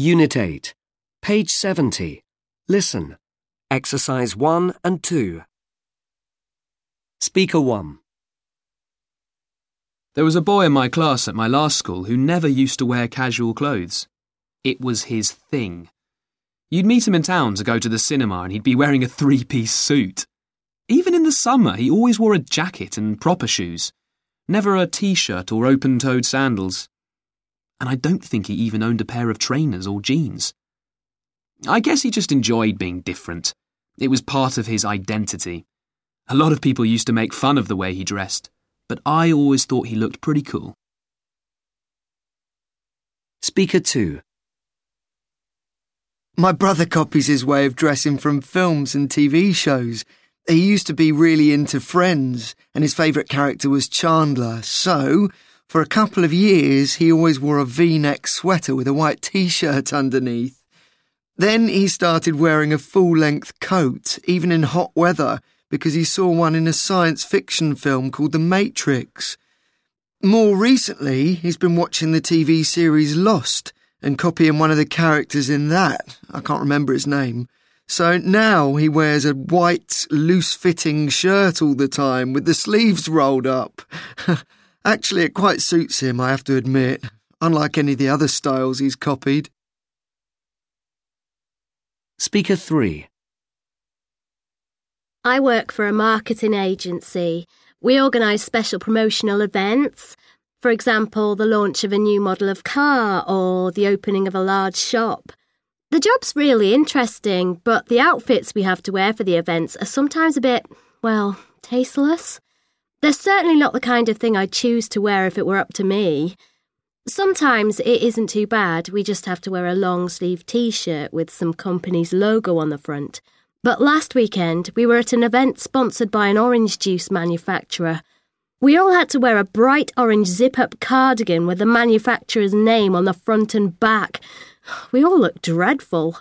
Unit 8, page 70. Listen. Exercise 1 and 2. Speaker 1. There was a boy in my class at my last school who never used to wear casual clothes. It was his thing. You'd meet him in town to go to the cinema and he'd be wearing a three piece suit. Even in the summer, he always wore a jacket and proper shoes, never a t shirt or open toed sandals. And I don't think he even owned a pair of trainers or jeans. I guess he just enjoyed being different. It was part of his identity. A lot of people used to make fun of the way he dressed, but I always thought he looked pretty cool. Speaker 2. My brother copies his way of dressing from films and TV shows. He used to be really into Friends, and his favourite character was Chandler, so, for a couple of years, he always wore a v neck sweater with a white t shirt underneath. Then he started wearing a full length coat, even in hot weather, because he saw one in a science fiction film called The Matrix. More recently, he's been watching the TV series Lost and copying one of the characters in that. I can't remember his name. So now he wears a white, loose fitting shirt all the time with the sleeves rolled up. Actually, it quite suits him, I have to admit, unlike any of the other styles he's copied. Speaker 3. I work for a marketing agency. We organise special promotional events. For example, the launch of a new model of car or the opening of a large shop. The job's really interesting, but the outfits we have to wear for the events are sometimes a bit, well, tasteless. They're certainly not the kind of thing I'd choose to wear if it were up to me. Sometimes it isn't too bad, we just have to wear a long sleeve t shirt with some company's logo on the front. But last weekend, we were at an event sponsored by an orange juice manufacturer. We all had to wear a bright orange zip up cardigan with the manufacturer's name on the front and back. We all looked dreadful.